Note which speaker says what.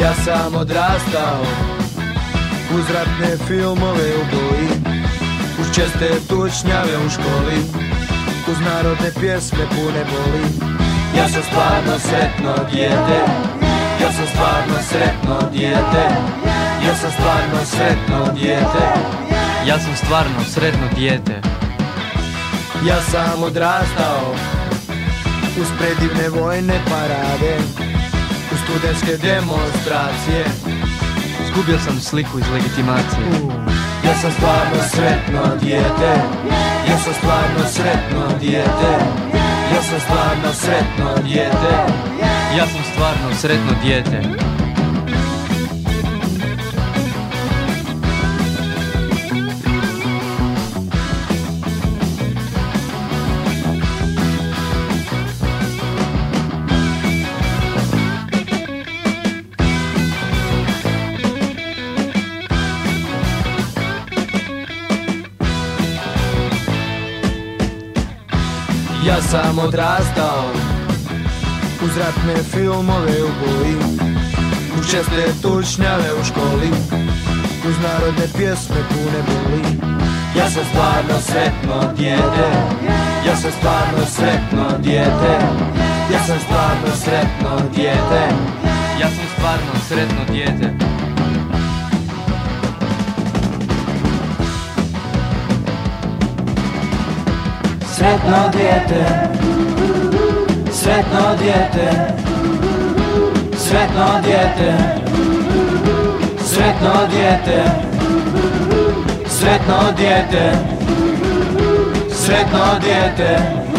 Speaker 1: Ja sam odrastao Uz ratne filmove u boji Uz česte tučnjave u školi Uz narodne pjesme pune boli. Ja sam stvarno sretno dijete Ja sam stvarno sretno dijete Ja sam stvarno sretno dijete.
Speaker 2: Ja sam stvarno sretno dijete.
Speaker 1: Ja sam odrastao Uz predivne vojne parade studentske demonstracije.
Speaker 2: Zgubio sam sliku iz legitimacije.
Speaker 1: Ja sam stvarno sretno dijete. Ja sam stvarno sretno dijete. Ja sam stvarno sretno dijete.
Speaker 2: Ja sam stvarno sretno dijete
Speaker 1: Ja sam odrastao Uz ratne filmove u boji Uz česte tučnjave u školi Uz narodne pjesme pune boli. Ja sam stvarno sretno dijete Ja sam stvarno sretno dijete Ja sam stvarno sretno dijete.
Speaker 2: Ja sam stvarno sretno dijete
Speaker 1: Sretno dijete. Sretno dijete. Sretno dijete. Sretno dijete. Sretno dijete. Sretno dijete